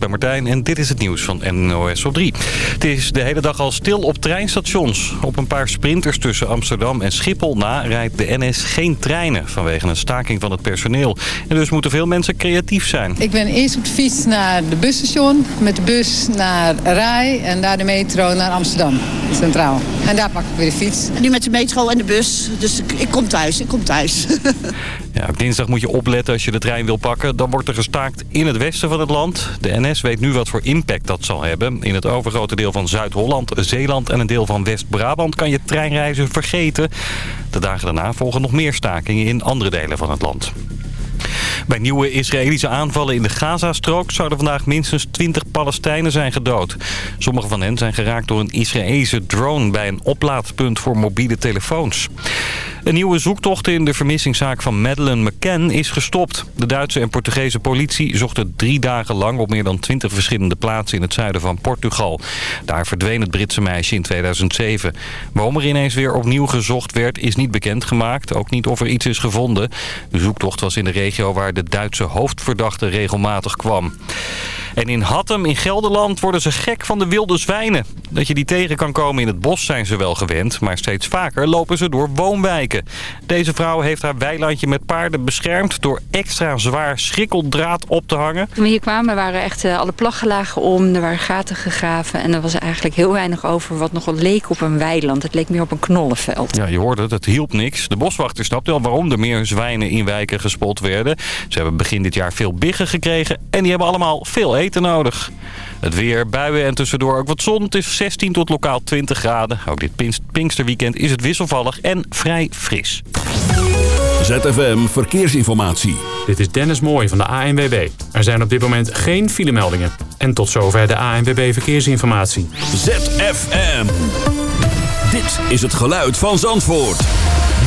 ben Martijn en dit is het nieuws van NOS op 3. Het is de hele dag al stil op treinstations. Op een paar sprinters tussen Amsterdam en Schiphol na rijdt de NS geen treinen vanwege een staking van het personeel. En dus moeten veel mensen creatief zijn. Ik ben eerst op de fiets naar de busstation, met de bus naar Rij en daar de metro naar Amsterdam, centraal. En daar pak ik weer de fiets. Nu met de metro en de bus, dus ik, ik kom thuis, ik kom thuis. Ja, dinsdag moet je opletten als je de trein wil pakken. Dan wordt er gestaakt in het westen van het land. De NS weet nu wat voor impact dat zal hebben. In het overgrote deel van Zuid-Holland, Zeeland en een deel van West-Brabant... kan je treinreizen vergeten. De dagen daarna volgen nog meer stakingen in andere delen van het land. Bij nieuwe Israëlische aanvallen in de Gazastrook zouden vandaag minstens 20 Palestijnen zijn gedood. Sommige van hen zijn geraakt door een Israëlische drone bij een oplaadpunt voor mobiele telefoons. Een nieuwe zoektocht in de vermissingszaak van Madeleine McCann is gestopt. De Duitse en Portugese politie zochten drie dagen lang op meer dan 20 verschillende plaatsen in het zuiden van Portugal. Daar verdween het Britse meisje in 2007. Waarom er ineens weer opnieuw gezocht werd is niet bekendgemaakt. Ook niet of er iets is gevonden. De zoektocht was in de regio waar de Duitse hoofdverdachte regelmatig kwam. En in Hattem in Gelderland worden ze gek van de wilde zwijnen. Dat je die tegen kan komen in het bos zijn ze wel gewend, maar steeds vaker lopen ze door woonwijken. Deze vrouw heeft haar weilandje met paarden beschermd door extra zwaar schrikkeldraad op te hangen. Toen we hier kwamen waren echt uh, alle plaggen om, er waren gaten gegraven en er was eigenlijk heel weinig over wat nogal leek op een weiland. Het leek meer op een knollenveld. Ja, je hoorde het, het hielp niks. De boswachter snapte wel waarom er meer zwijnen in wijken gespot werden. Ze hebben begin dit jaar veel biggen gekregen en die hebben allemaal veel eten nodig. Het weer, buien en tussendoor ook wat zon. Het is 16 tot lokaal 20 graden. Ook dit Pinksterweekend is het wisselvallig en vrij fris. ZFM Verkeersinformatie. Dit is Dennis Mooij van de ANWB. Er zijn op dit moment geen filemeldingen. En tot zover de ANWB Verkeersinformatie. ZFM. Dit is het geluid van Zandvoort.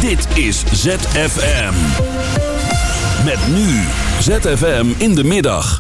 Dit is ZFM. Met nu ZFM in de middag.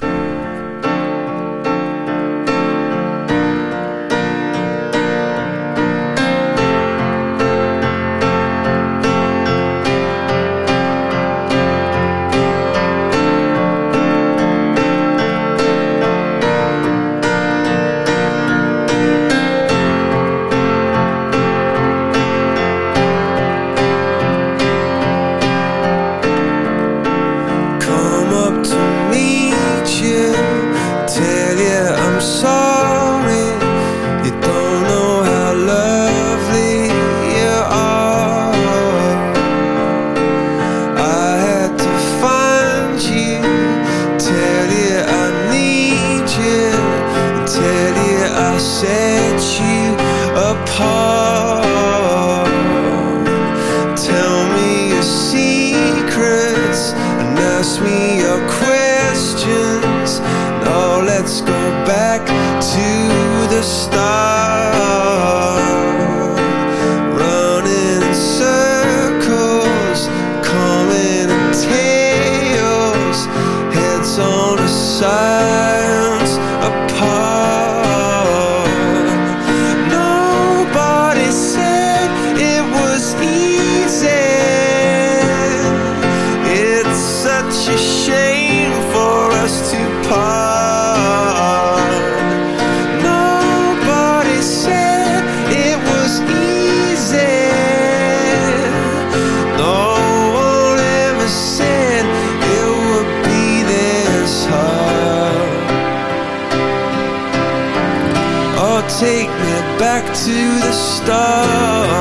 back to the start.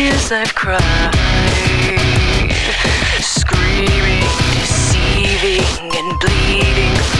tears I've cried, screaming, deceiving, and bleeding.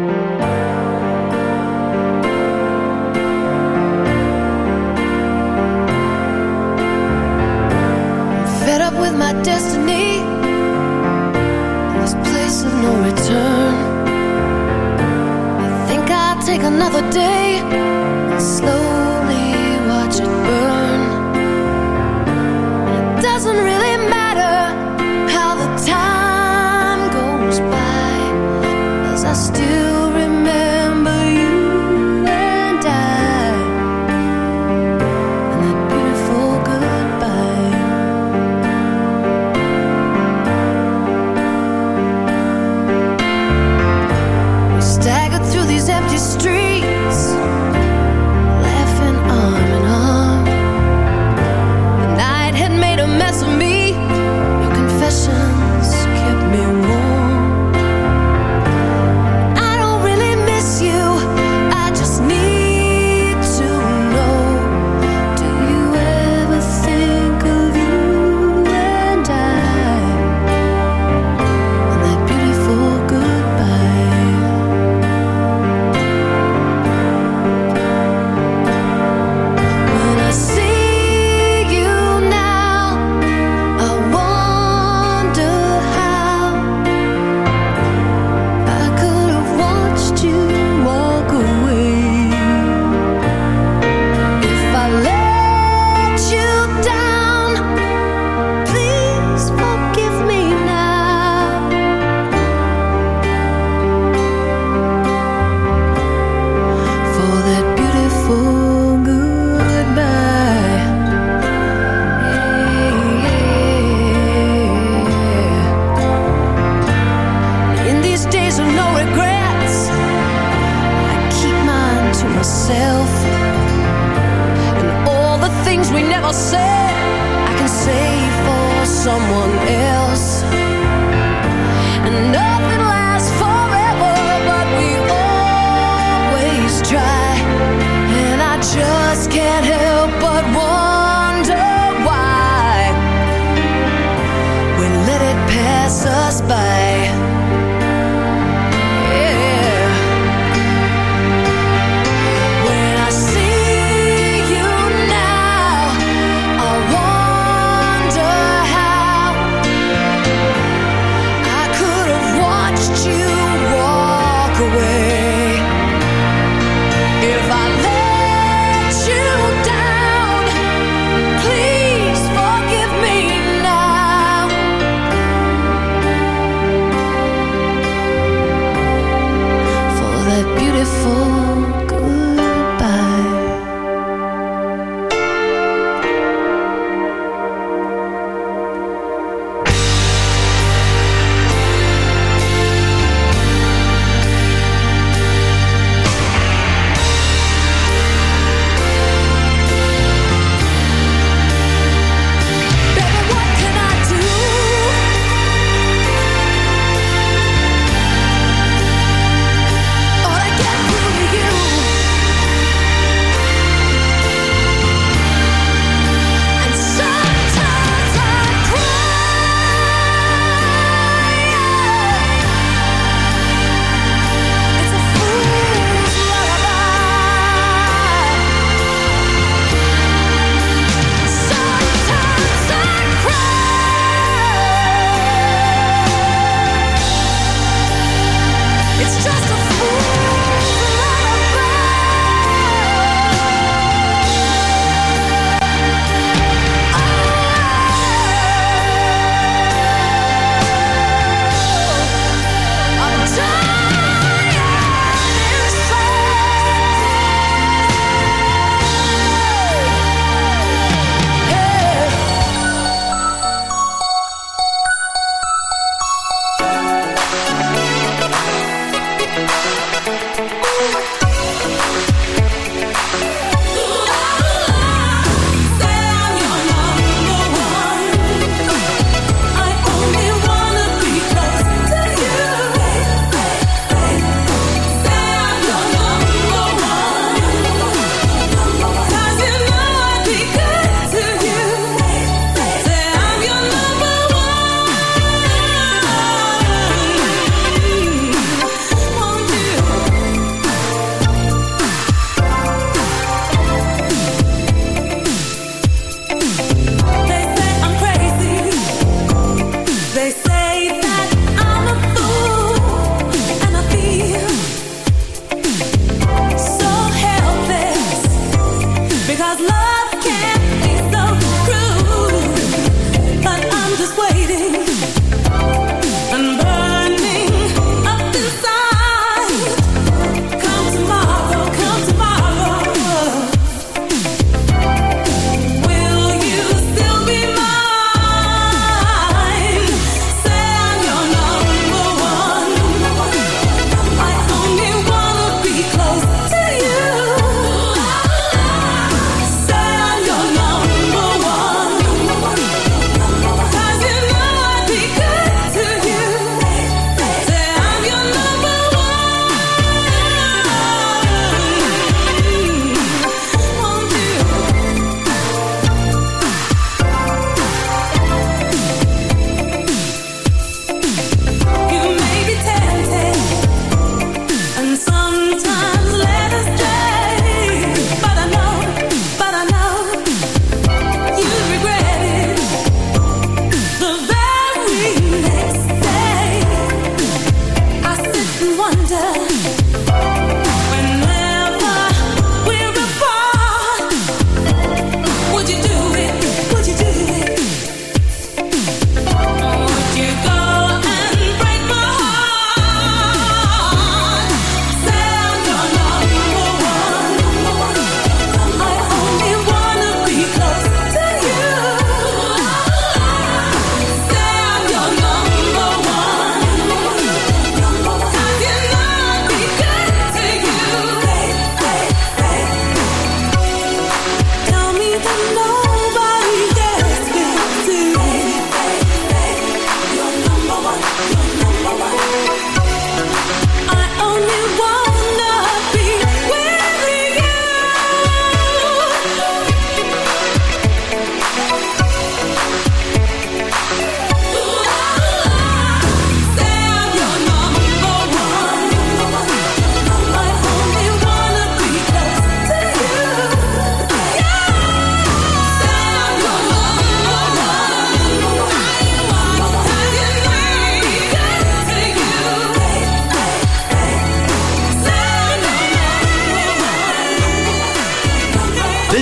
take another day. Slow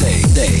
day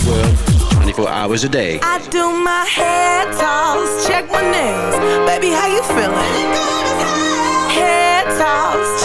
The world 24 hours a day. I do my hair toss, check my nails. Baby, how you feeling? Hair toss,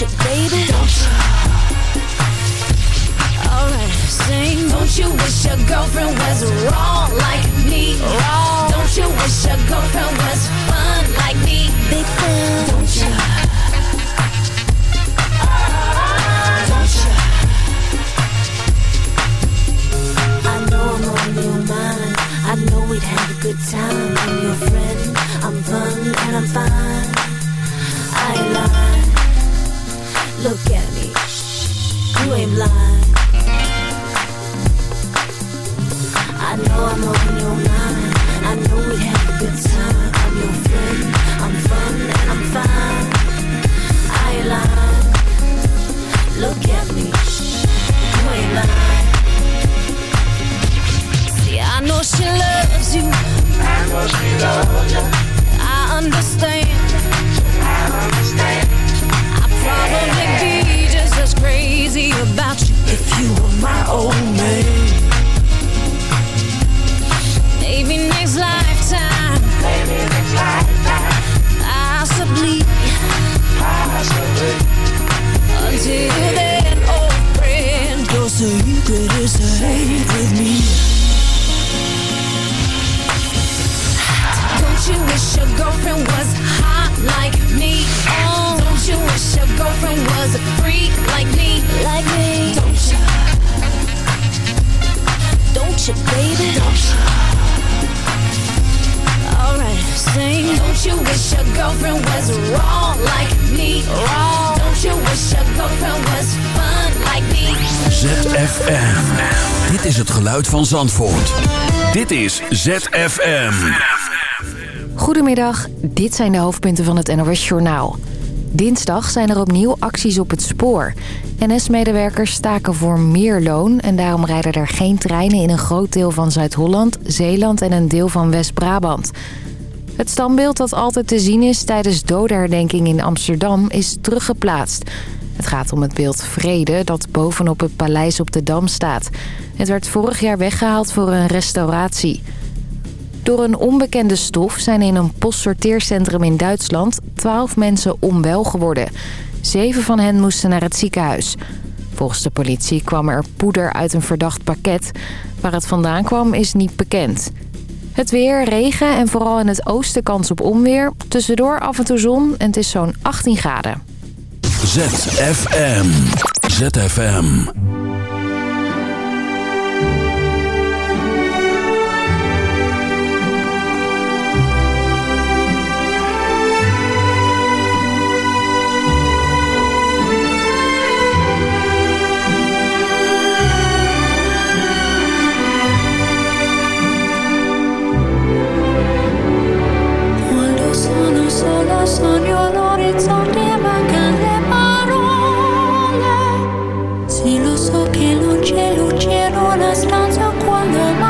you, baby? Don't you? Alright, sing. Don't you wish your girlfriend was wrong like me? Wrong. Don't you wish your girlfriend was fun like me? Big fan. Don't you? Don't you? I know I'm on your mind. I know we'd have a good time. I'm your friend. I'm fun and I'm fine. I lying. Look at me. You ain't blind. I know I'm on your mind. I know we'd have a good time. I'm your friend. I'm fun and I'm fine. I lying. Look at me. You ain't lying. See, I know she loves you. I know she loves you. I understand. Be just as crazy about you if you were my old man. Maybe next lifetime. Possibly. Until then, old friend, with me. Don't you wish your girlfriend freak like me? Like me? Don't you? Don't you, baby? Don't you? Alright, sing. Don't you wish your girlfriend was wrong like me? Wrong. Don't you wish your girlfriend was fun like me? ZFM. Dit is het geluid van Zandvoort. Dit is ZFM. Goedemiddag, dit zijn de hoofdpunten van het NOS Journaal. Dinsdag zijn er opnieuw acties op het spoor. NS-medewerkers staken voor meer loon... en daarom rijden er geen treinen in een groot deel van Zuid-Holland... Zeeland en een deel van West-Brabant. Het standbeeld dat altijd te zien is tijdens dodenherdenking in Amsterdam... is teruggeplaatst. Het gaat om het beeld Vrede dat bovenop het paleis op de Dam staat. Het werd vorig jaar weggehaald voor een restauratie... Door een onbekende stof zijn in een postsorteercentrum in Duitsland 12 mensen onwel geworden. Zeven van hen moesten naar het ziekenhuis. Volgens de politie kwam er poeder uit een verdacht pakket. Waar het vandaan kwam is niet bekend. Het weer, regen en vooral in het oosten kans op onweer. Tussendoor af en toe zon en het is zo'n 18 graden. ZFM. ZFM. Se lo so che non c'è luce in stanza quando mai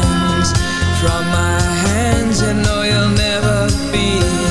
from my hands and know you'll never be